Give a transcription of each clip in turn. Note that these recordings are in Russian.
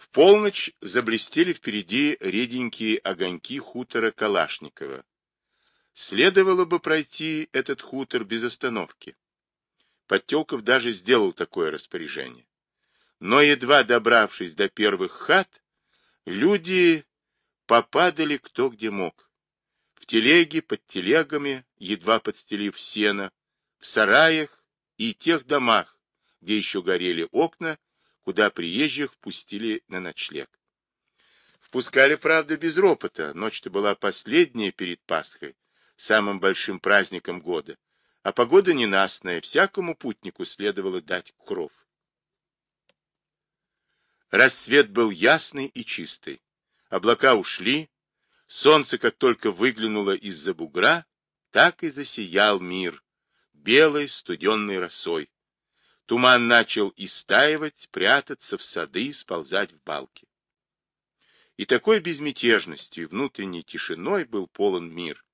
В полночь заблестели впереди реденькие огоньки хутора Калашникова. Следовало бы пройти этот хутор без остановки. Подтелков даже сделал такое распоряжение. Но, едва добравшись до первых хат, люди попадали кто где мог. В телеге, под телегами, едва подстелив сено, в сараях и тех домах, где еще горели окна, куда приезжих впустили на ночлег. Впускали, правда, без ропота, ночь-то была последняя перед Пасхой, самым большим праздником года, а погода ненастная, всякому путнику следовало дать кров. Рассвет был ясный и чистый. Облака ушли, солнце, как только выглянуло из-за бугра, так и засиял мир, белой студенной росой. Туман начал истаивать, прятаться в сады, сползать в балки. И такой безмятежностью и внутренней тишиной был полон мир,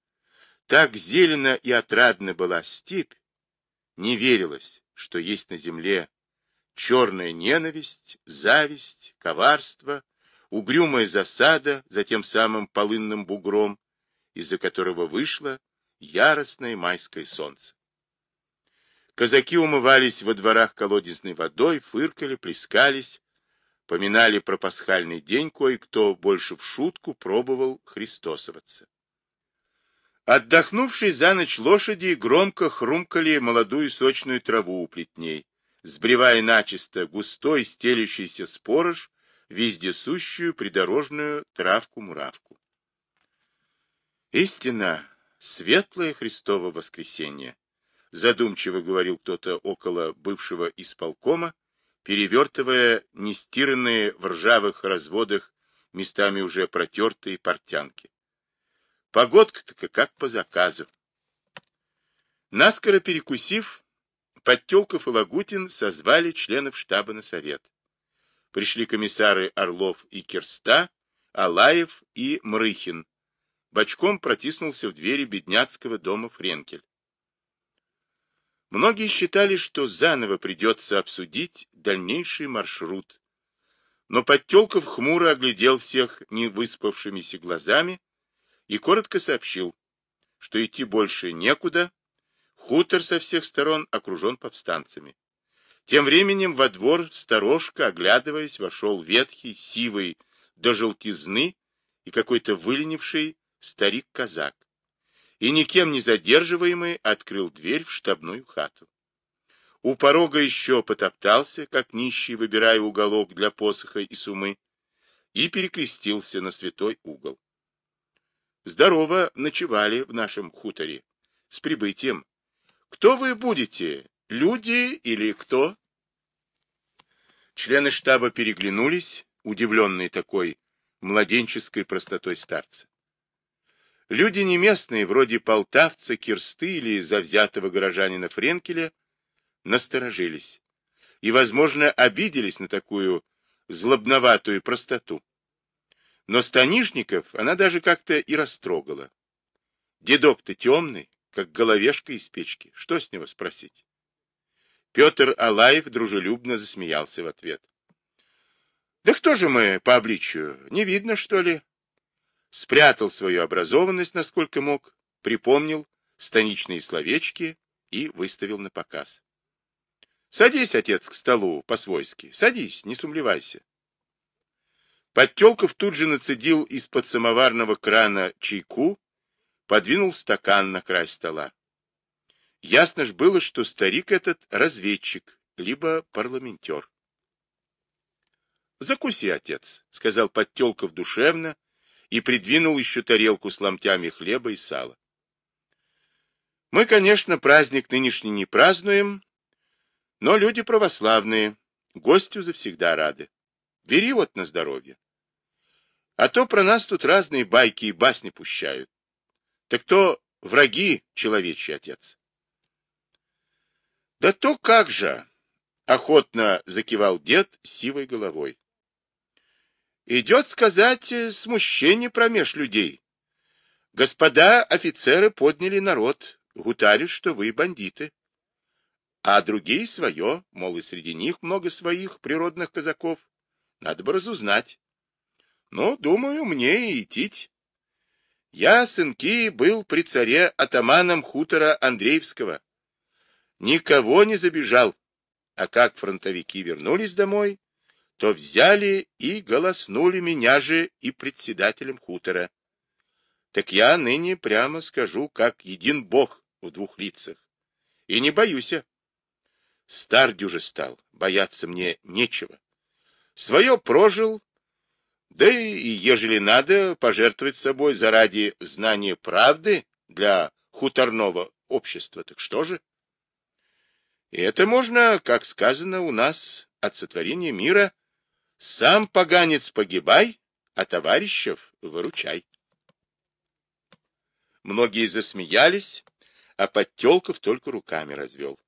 так зелено и отрадна была степь, не верилось, что есть на земле черная ненависть, зависть, коварство, угрюмая засада за тем самым полынным бугром, из-за которого вышло яростное майское солнце. Казаки умывались во дворах колодезной водой, фыркали, плескались, поминали про пасхальный день, кое-кто больше в шутку пробовал христосоваться. Отдохнувшие за ночь лошади громко хрумкали молодую сочную траву у плетней, сбривая начисто густой стелющийся спорож, вездесущую придорожную травку-муравку. Истина, светлое Христово воскресенье, задумчиво говорил кто-то около бывшего исполкома, перевертывая нестиранные в ржавых разводах местами уже протертые портянки. Погодка-то как по заказу. Наскоро перекусив, Подтелков и Лагутин созвали членов штаба на совет. Пришли комиссары Орлов и Керста, Алаев и Мрыхин. Бочком протиснулся в двери бедняцкого дома Френкель. Многие считали, что заново придется обсудить дальнейший маршрут. Но Подтелков хмуро оглядел всех невыспавшимися глазами и коротко сообщил, что идти больше некуда, хутор со всех сторон окружен повстанцами. Тем временем во двор, сторожка, оглядываясь, вошел ветхий, сивый, до желтизны и какой-то выленивший старик-казак. И никем не задерживаемый открыл дверь в штабную хату. У порога еще потоптался, как нищий, выбирая уголок для посоха и сумы, и перекрестился на святой угол. Здорово ночевали в нашем хуторе. С прибытием. Кто вы будете? Люди или кто? Члены штаба переглянулись, удивленные такой младенческой простотой старца. Люди не местные, вроде полтавца, кирсты или завзятого горожанина Френкеля, насторожились и, возможно, обиделись на такую злобноватую простоту. Но Станишников она даже как-то и растрогала. Дедок-то темный, как головешка из печки. Что с него спросить? Петр Алаев дружелюбно засмеялся в ответ. Да кто же мы по обличию? Не видно, что ли? Спрятал свою образованность, насколько мог, припомнил станичные словечки и выставил на показ. Садись, отец, к столу по-свойски. Садись, не сумлевайся. Подтелков тут же нацедил из-под самоварного крана чайку, подвинул стакан на край стола. Ясно ж было, что старик этот разведчик, либо парламентер. — Закуси, отец, — сказал Подтелков душевно и придвинул еще тарелку с ломтями хлеба и сала. — Мы, конечно, праздник нынешний не празднуем, но люди православные, гостю завсегда рады. Бери вот на здоровье. А то про нас тут разные байки и басни пущают. Так то враги, человечий отец. Да то как же, охотно закивал дед сивой головой. Идет сказать смущение промеж людей. Господа офицеры подняли народ, гутарят, что вы бандиты. А другие свое, мол, и среди них много своих природных казаков. Надо бы разузнать. Ну, думаю, мне и идти. Я, сынки, был при царе атаманом хутора Андреевского. Никого не забежал, а как фронтовики вернулись домой, то взяли и голоснули меня же и председателем хутора. Так я ныне прямо скажу, как един бог в двух лицах. И не боюсь. Стар дюже стал, бояться мне нечего. Свое прожил, да и, ежели надо, пожертвовать собой заради знания правды для хуторного общества, так что же? И это можно, как сказано у нас от сотворения мира, сам поганец погибай, а товарищев выручай. Многие засмеялись, а Подтелков только руками развел.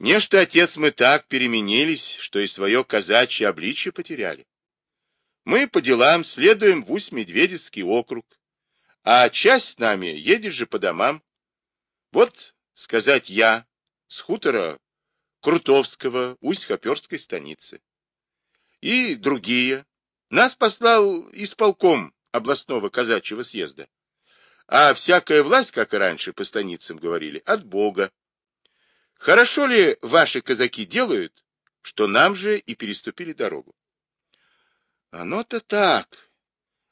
Нечто, отец, мы так переменились, что и свое казачье обличье потеряли. Мы по делам следуем в Усть-Медведецкий округ, а часть с нами едет же по домам. Вот, сказать я, с хутора Крутовского, Усть-Хоперской станицы. И другие. Нас послал исполком областного казачьего съезда. А всякая власть, как и раньше по станицам говорили, от Бога. Хорошо ли ваши казаки делают, что нам же и переступили дорогу? Оно-то так.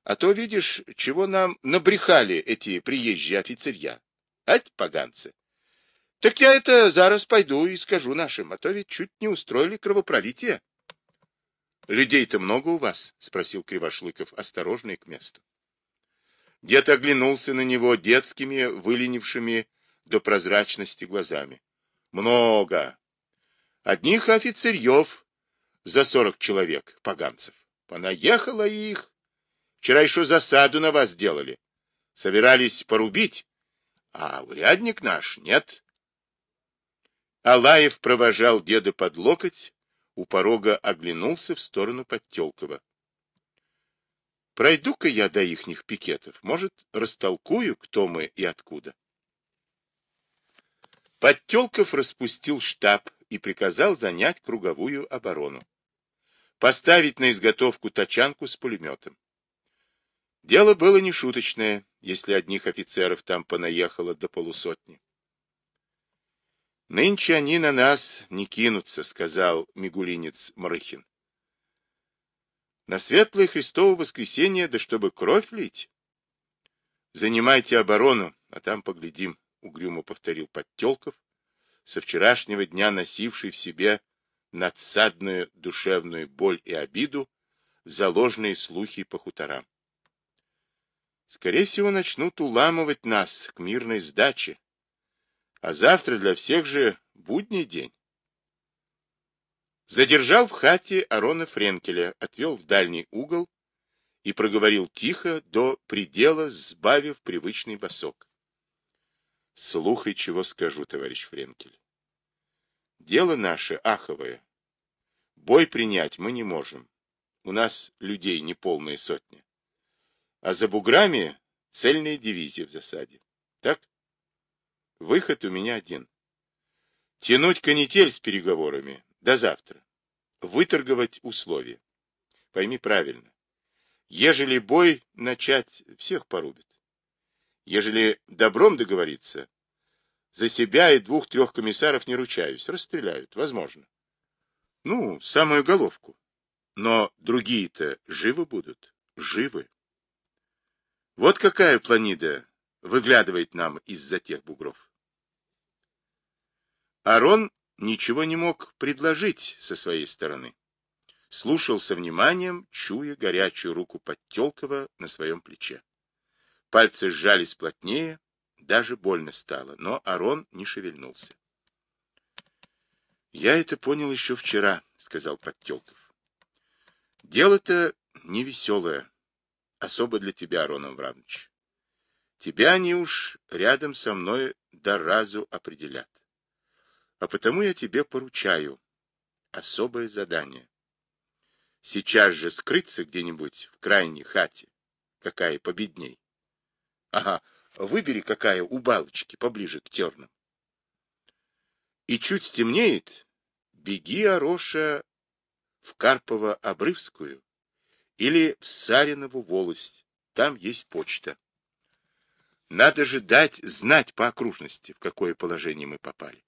А то, видишь, чего нам набрехали эти приезжие офицерья. Ать, поганцы. Так я это зараз пойду и скажу нашим, а то ведь чуть не устроили кровопролитие. Людей-то много у вас? Спросил Кривошлыков, осторожный к месту. Дед оглянулся на него детскими, выленившими до прозрачности глазами. Много. Одних офицерьев за сорок человек, поганцев. Понаехало их. Вчера еще засаду на вас делали. Собирались порубить, а урядник наш нет. Алаев провожал деда под локоть, у порога оглянулся в сторону Подтелкова. Пройду-ка я до ихних пикетов, может, растолкую, кто мы и откуда. Подтелков распустил штаб и приказал занять круговую оборону. Поставить на изготовку тачанку с пулеметом. Дело было не шуточное, если одних офицеров там понаехало до полусотни. «Нынче они на нас не кинутся», — сказал мигулинец Мрыхин. «На светлое Христово воскресенье, да чтобы кровь лить?» «Занимайте оборону, а там поглядим», — угрюмо повторил Подтелков, со вчерашнего дня носивший в себе надсадную душевную боль и обиду за ложные слухи по хуторам. Скорее всего, начнут уламывать нас к мирной сдаче, а завтра для всех же будний день. Задержал в хате Арона Френкеля, отвел в дальний угол и проговорил тихо, до предела сбавив привычный босок. Слухай, чего скажу, товарищ Френкель. Дело наше аховое. Бой принять мы не можем. У нас людей не полная сотня. А за буграми цельная дивизия в засаде. Выход у меня один. Тянуть канитель с переговорами до завтра. Выторговать условия. Пойми правильно. Ежели бой начать, всех порубят. Ежели добром договориться, за себя и двух-трех комиссаров не ручаюсь. Расстреляют, возможно. Ну, самую головку. Но другие-то живы будут. Живы. Вот какая планида выглядывает нам из-за тех бугров. Арон ничего не мог предложить со своей стороны. Слушал со вниманием, чуя горячую руку Подтелкова на своем плече. Пальцы сжались плотнее, даже больно стало, но Арон не шевельнулся. — Я это понял еще вчера, — сказал Подтелков. — Дело-то невеселое, особо для тебя, Арон Аврамович. Тебя они уж рядом со мной до разу определят. А потому я тебе поручаю особое задание. Сейчас же скрыться где-нибудь в крайней хате, какая победней. Ага, выбери какая у балочки поближе к тернам. И чуть стемнеет, беги, Ороша, в Карпово-Обрывскую или в Саринову волость. Там есть почта. Надо же дать знать по окружности, в какое положение мы попали.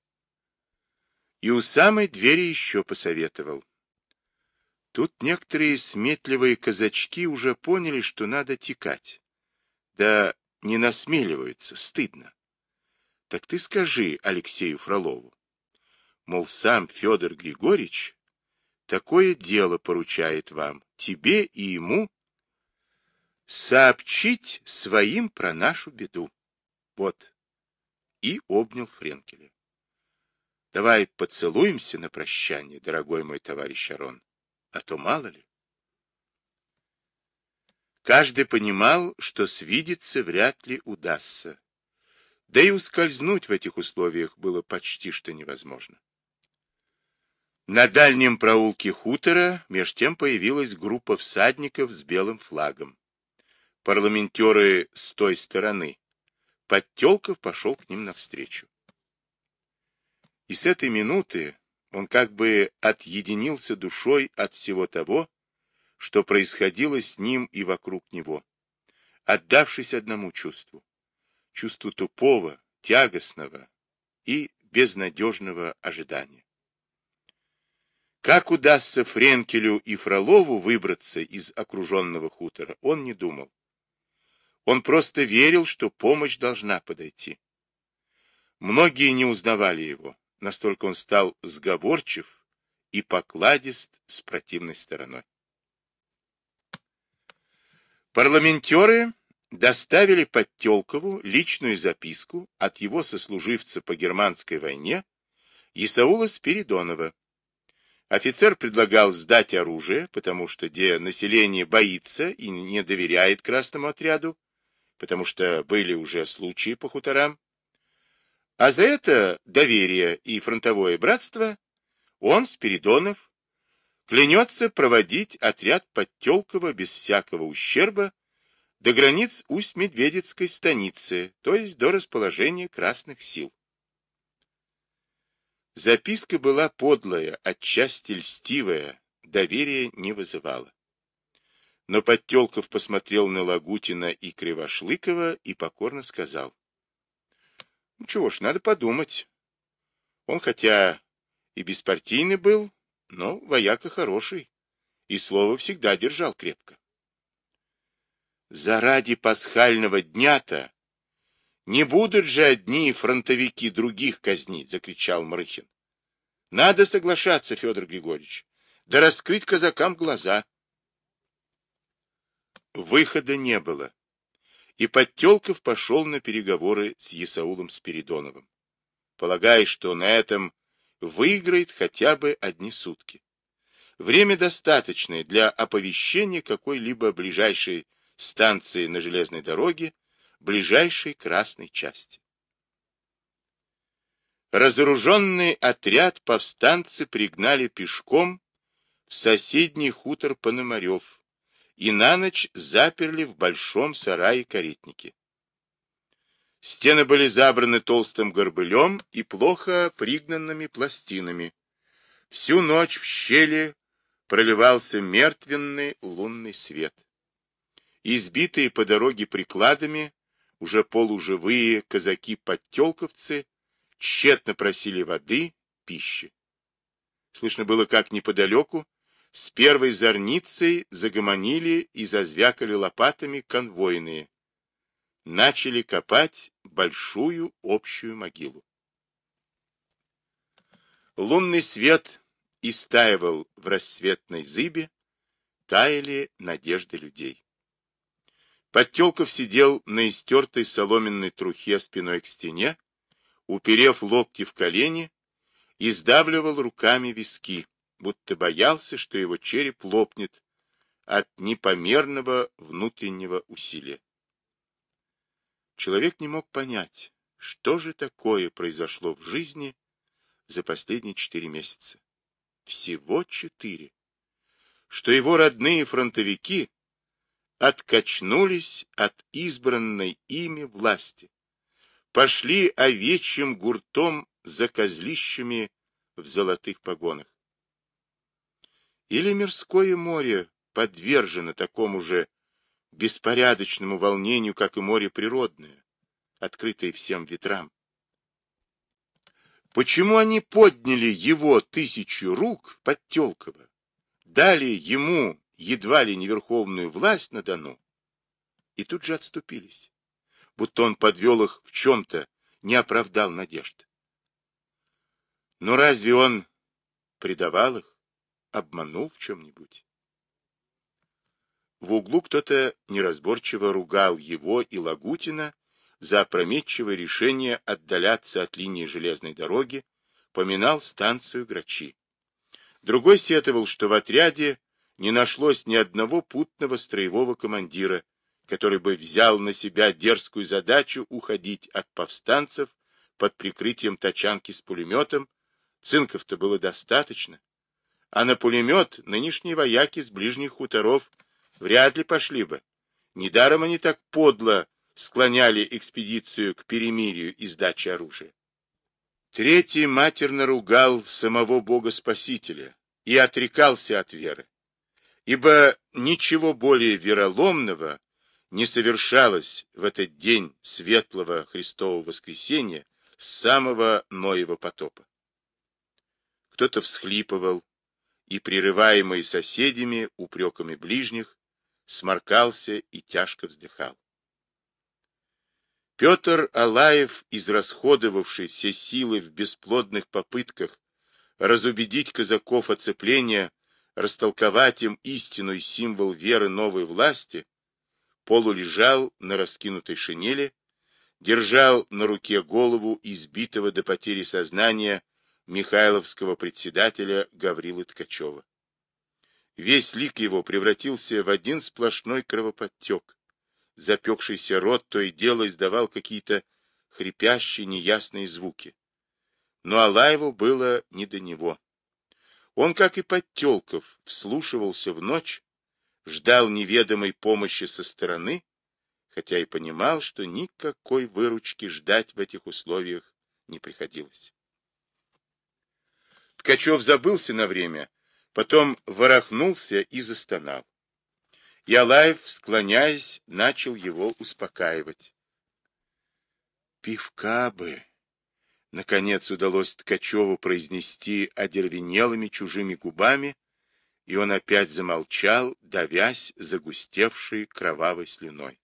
И у самой двери еще посоветовал. Тут некоторые сметливые казачки уже поняли, что надо текать. Да не насмеливаются, стыдно. Так ты скажи Алексею Фролову. Мол, сам Федор Григорьевич такое дело поручает вам, тебе и ему, сообщить своим про нашу беду. Вот. И обнял Френкеля. Давай поцелуемся на прощание, дорогой мой товарищ Арон, а то мало ли. Каждый понимал, что свидеться вряд ли удастся. Да и ускользнуть в этих условиях было почти что невозможно. На дальнем проулке хутора меж тем появилась группа всадников с белым флагом. Парламентеры с той стороны. Подтелков пошел к ним навстречу. И с этой минуты он как бы отъединился душой от всего того, что происходило с ним и вокруг него, отдавшись одному чувству, чувству тупого, тягостного и безнадежного ожидания. Как удастся Френкелю и Фролову выбраться из окруженного хутора, он не думал. Он просто верил, что помощь должна подойти. Многие не узнавали его, настолько он стал сговорчив и покладист с противной стороной. Парламентеры доставили Подтелкову личную записку от его сослуживца по германской войне Исаула Спиридонова. Офицер предлагал сдать оружие, потому что где население боится и не доверяет Красному отряду, потому что были уже случаи по хуторам. А за это доверие и фронтовое братство он, Спиридонов, клянется проводить отряд Подтелкова без всякого ущерба до границ Усть-Медведецкой станицы, то есть до расположения Красных сил. Записка была подлая, отчасти льстивая, доверия не вызывала. Но Подтелков посмотрел на Лагутина и Кривошлыкова и покорно сказал. Ну, чего ж, надо подумать. Он хотя и беспартийный был, но вояка хороший, и слово всегда держал крепко. Заради пасхального дня-то не будут же одни фронтовики других казнить, закричал Мрыхин. Надо соглашаться, Федор Григорьевич, да раскрыть казакам глаза. Выхода не было, и Подтелков пошел на переговоры с Есаулом Спиридоновым, полагая, что на этом выиграет хотя бы одни сутки. Время достаточное для оповещения какой-либо ближайшей станции на железной дороге, ближайшей красной части. Разоруженный отряд повстанцы пригнали пешком в соседний хутор Пономарев и на ночь заперли в большом сарае каретники. Стены были забраны толстым горбылем и плохо пригнанными пластинами. Всю ночь в щели проливался мертвенный лунный свет. Избитые по дороге прикладами, уже полуживые казаки-подтелковцы тщетно просили воды, пищи. Слышно было, как неподалеку с первой зорницей загомонили и зазвякали лопатами конвойные, начали копать большую общую могилу. Лунный свет истаивал в рассветной зыбе, таяли надежды людей. Подтелков сидел на истертой соломенной трухе спиной к стене, уперев локти в колени, и сдавливал руками виски, будто боялся, что его череп лопнет от непомерного внутреннего усилия. Человек не мог понять, что же такое произошло в жизни за последние четыре месяца. Всего четыре. Что его родные фронтовики откачнулись от избранной ими власти, пошли овечьим гуртом за козлищами в золотых погонах. Или мирское море подвержено такому же беспорядочному волнению, как и море природное, открытое всем ветрам. Почему они подняли его тысячу рук под Телково, дали ему едва ли не верховную власть на Дону, и тут же отступились, будто он подвел их в чем-то, не оправдал надежд. Но разве он предавал их, обманул в чем-нибудь? В углу кто-то неразборчиво ругал его и Лагутина за опрометчивое решение отдаляться от линии железной дороги, поминал станцию Грачи. Другой сетовал, что в отряде не нашлось ни одного путного строевого командира, который бы взял на себя дерзкую задачу уходить от повстанцев под прикрытием тачанки с пулеметом, цинков-то было достаточно, а на пулемет нынешние вояки с ближних хуторов вряд ли пошли бы. Недаром они так подло склоняли экспедицию к перемирию и сдаче оружия. Третий матерно ругал самого Бога-Спасителя и отрекался от веры, ибо ничего более вероломного не совершалось в этот день светлого Христового воскресения с самого Ноева потопа. Кто-то всхлипывал и, прерываемый соседями, упреками ближних, сморкался и тяжко вздыхал. Петр Алаев, израсходовавший все силы в бесплодных попытках разубедить казаков оцепления, растолковать им истину и символ веры новой власти, полулежал на раскинутой шинели, держал на руке голову избитого до потери сознания Михайловского председателя Гаврилы Ткачева. Весь лик его превратился в один сплошной кровоподтек. Запекшийся рот то и дело издавал какие-то хрипящие неясные звуки. Но Алаеву было не до него. Он, как и Подтелков, вслушивался в ночь, ждал неведомой помощи со стороны, хотя и понимал, что никакой выручки ждать в этих условиях не приходилось. Ткачев забылся на время, потом ворохнулся и застонал. Ялаев, склоняясь, начал его успокаивать. «Пивка бы!» Наконец удалось Ткачеву произнести одервенелыми чужими губами, и он опять замолчал, давясь загустевшей кровавой слюной.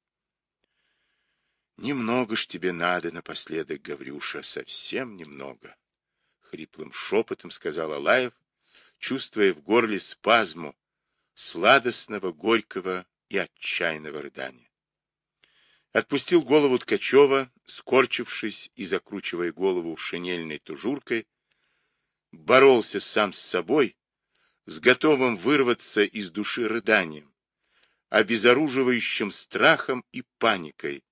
«Немного ж тебе надо напоследок, Гаврюша, совсем немного!» Хриплым шепотом сказал Алаев, чувствуя в горле спазму, сладостного, горького и отчаянного рыдания. Отпустил голову Ткачева, скорчившись и закручивая голову шинельной тужуркой, боролся сам с собой, с готовым вырваться из души рыданием, обезоруживающим страхом и паникой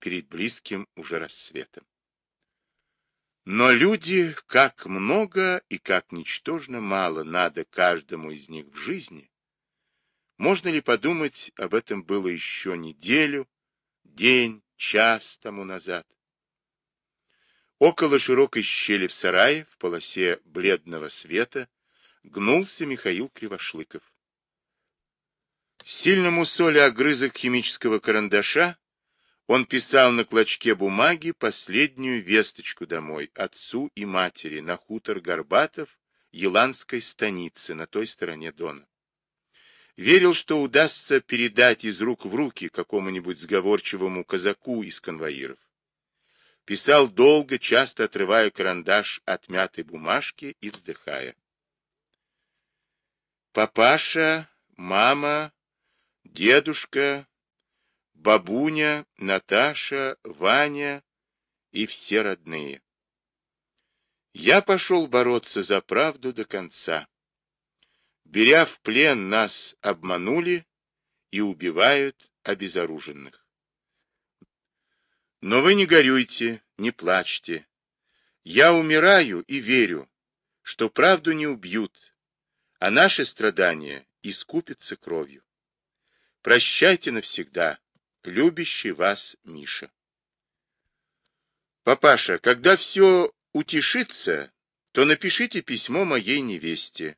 перед близким уже рассветом. Но люди, как много и как ничтожно мало надо каждому из них в жизни, можно ли подумать, об этом было еще неделю, день, час тому назад? Около широкой щели в сарае, в полосе бледного света, гнулся Михаил Кривошлыков. Сильному соли огрызок химического карандаша он писал на клочке бумаги последнюю весточку домой, отцу и матери, на хутор Горбатов, Еланской станицы, на той стороне Дона. Верил, что удастся передать из рук в руки какому-нибудь сговорчивому казаку из конвоиров. Писал долго, часто отрывая карандаш от мятой бумажки и вздыхая. Папаша, мама, дедушка, бабуня, Наташа, Ваня и все родные. Я пошел бороться за правду до конца. Беря в плен, нас обманули и убивают обезоруженных. Но вы не горюйте, не плачьте. Я умираю и верю, что правду не убьют, а наши страдания искупятся кровью. Прощайте навсегда, любящий вас Миша. Папаша, когда все утешится, то напишите письмо моей невесте,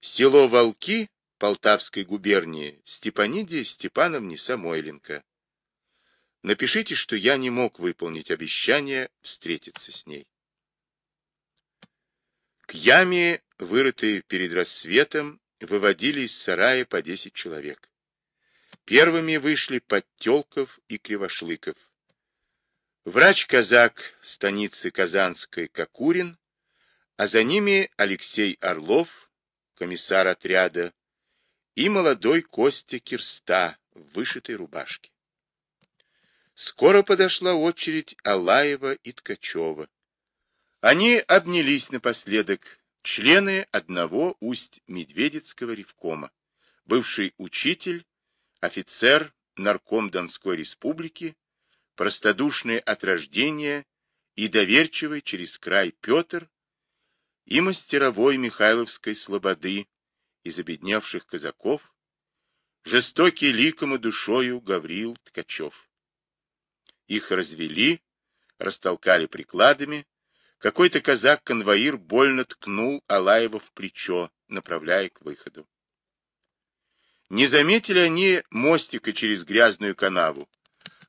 Село Волки Полтавской губернии Степанидия Степановне Самойленко. Напишите, что я не мог выполнить обещание встретиться с ней. К яме, вырытой перед рассветом, выводили из сарая по десять человек. Первыми вышли Подтелков и Кривошлыков. Врач-казак станицы Казанской Кокурин, а за ними Алексей Орлов, комиссар отряда, и молодой Костя Кирста в вышитой рубашке. Скоро подошла очередь Алаева и Ткачева. Они обнялись напоследок, члены одного усть-медведецкого ревкома, бывший учитель, офицер, нарком Донской республики, простодушный от рождения и доверчивый через край Петр и мастеровой Михайловской слободы из обедневших казаков, жестокий ликом и душою Гаврил Ткачев. Их развели, растолкали прикладами. Какой-то казак-конвоир больно ткнул Алаева в плечо, направляя к выходу. Не заметили они мостика через грязную канаву,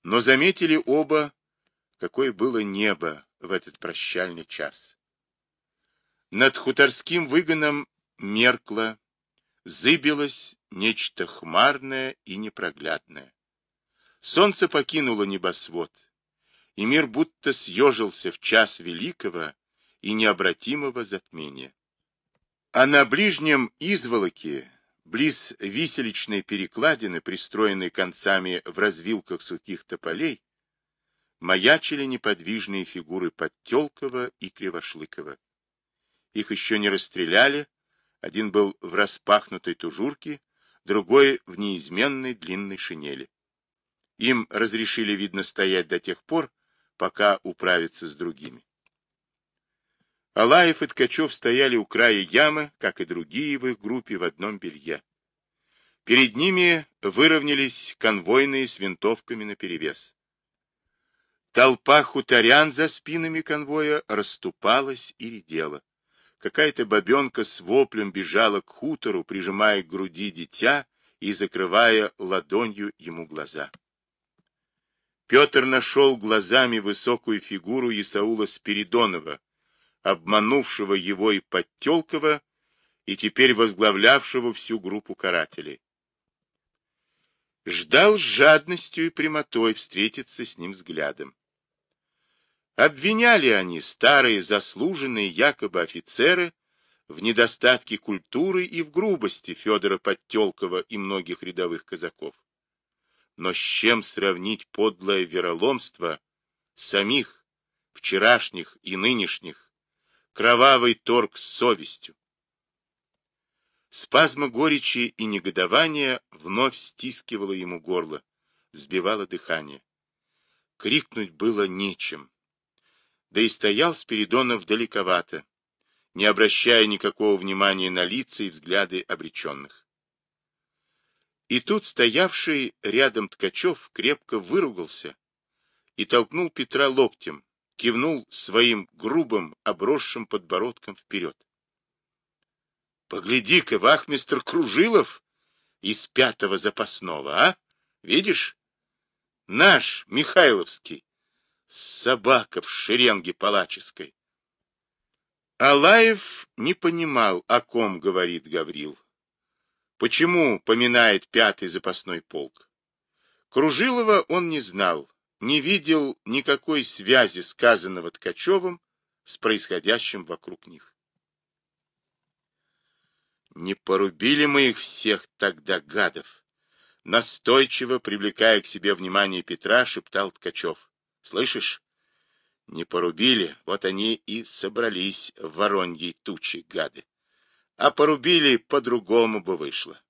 но заметили оба, какое было небо в этот прощальный час. Над хуторским выгоном меркло, зыбилось нечто хмарное и непроглядное. Солнце покинуло небосвод, и мир будто съежился в час великого и необратимого затмения. А на ближнем изволоке, близ виселичной перекладины, пристроенной концами в развилках сухих тополей, маячили неподвижные фигуры Подтелкова и Кривошлыкова. Их еще не расстреляли, один был в распахнутой тужурке, другой в неизменной длинной шинели. Им разрешили, видно, стоять до тех пор, пока управятся с другими. Алаев и Ткачев стояли у края ямы, как и другие в их группе, в одном белье. Перед ними выровнялись конвойные с винтовками наперевес. Толпа хуторян за спинами конвоя расступалась и редела. Какая-то бабенка с воплем бежала к хутору, прижимая к груди дитя и закрывая ладонью ему глаза. Петр нашел глазами высокую фигуру Исаула Спиридонова, обманувшего его и Подтелкова, и теперь возглавлявшего всю группу карателей. Ждал с жадностью и прямотой встретиться с ним взглядом. Обвиняли они, старые заслуженные якобы офицеры, в недостатке культуры и в грубости Федора Подтелкова и многих рядовых казаков. Но с чем сравнить подлое вероломство самих, вчерашних и нынешних, кровавый торг с совестью? Спазма горечи и негодования вновь стискивала ему горло, сбивала дыхание. Крикнуть было нечем. Да и стоял Спиридонов далековато, не обращая никакого внимания на лица и взгляды обреченных. И тут стоявший рядом Ткачев крепко выругался и толкнул Петра локтем, кивнул своим грубым, обросшим подбородком вперед. — Погляди-ка, вахмистр Кружилов из пятого запасного, а? Видишь? Наш, Михайловский, собака в шеренге палаческой. Алаев не понимал, о ком говорит Гаврил. Почему поминает пятый запасной полк? Кружилова он не знал, не видел никакой связи сказанного Ткачевым с происходящим вокруг них. Не порубили мы их всех тогда, гадов? Настойчиво, привлекая к себе внимание Петра, шептал Ткачев. Слышишь? Не порубили, вот они и собрались в вороньей тучи, гады а порубили по-другому бы вышло.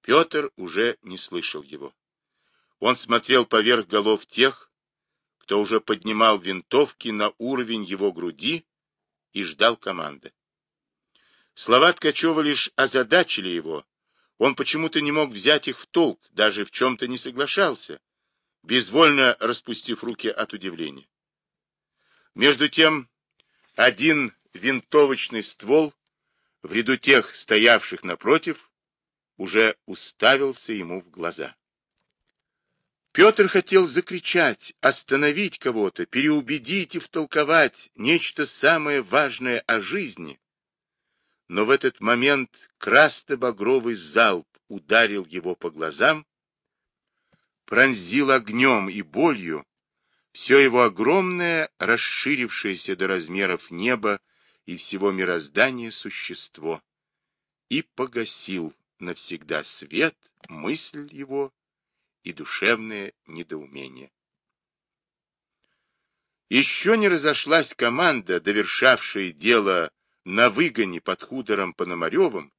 Петр уже не слышал его. Он смотрел поверх голов тех, кто уже поднимал винтовки на уровень его груди и ждал команды. Слова Ткачева лишь озадачили его. Он почему-то не мог взять их в толк, даже в чем-то не соглашался, безвольно распустив руки от удивления. Между тем, один винтовочный ствол в ряду тех, стоявших напротив, уже уставился ему в глаза. Петр хотел закричать, остановить кого-то, переубедить и втолковать нечто самое важное о жизни. Но в этот момент красно-багровый залп ударил его по глазам, пронзил огнем и болью все его огромное, расширившееся до размеров неба и всего мироздания существо и погасил навсегда свет, мысль его и душевное недоумение. Еще не разошлась команда, довершавшая дело на выгоне под хутором Пономаревым,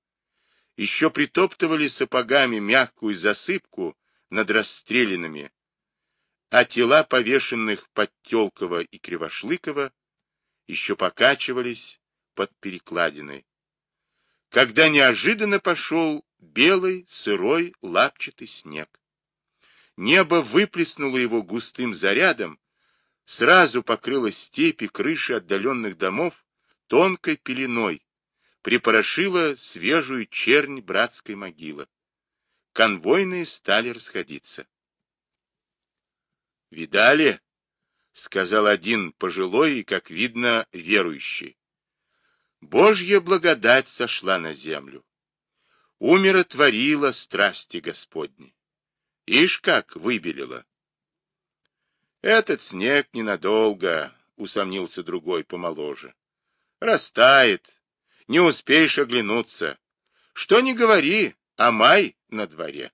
еще притоптывали сапогами мягкую засыпку над расстрелянными, а тела повешенных под Телково и Кривошлыкова еще покачивались под перекладиной, когда неожиданно пошел белый, сырой, лапчатый снег. Небо выплеснуло его густым зарядом, сразу покрыло степи, крыши отдаленных домов тонкой пеленой, припорошило свежую чернь братской могилы. Конвойные стали расходиться. «Видали?» — сказал один пожилой и, как видно, верующий. «Божья благодать сошла на землю. Умиротворила страсти Господни. Ишь как выбелила!» «Этот снег ненадолго», — усомнился другой помоложе. «Растает. Не успеешь оглянуться. Что не говори, а май на дворе».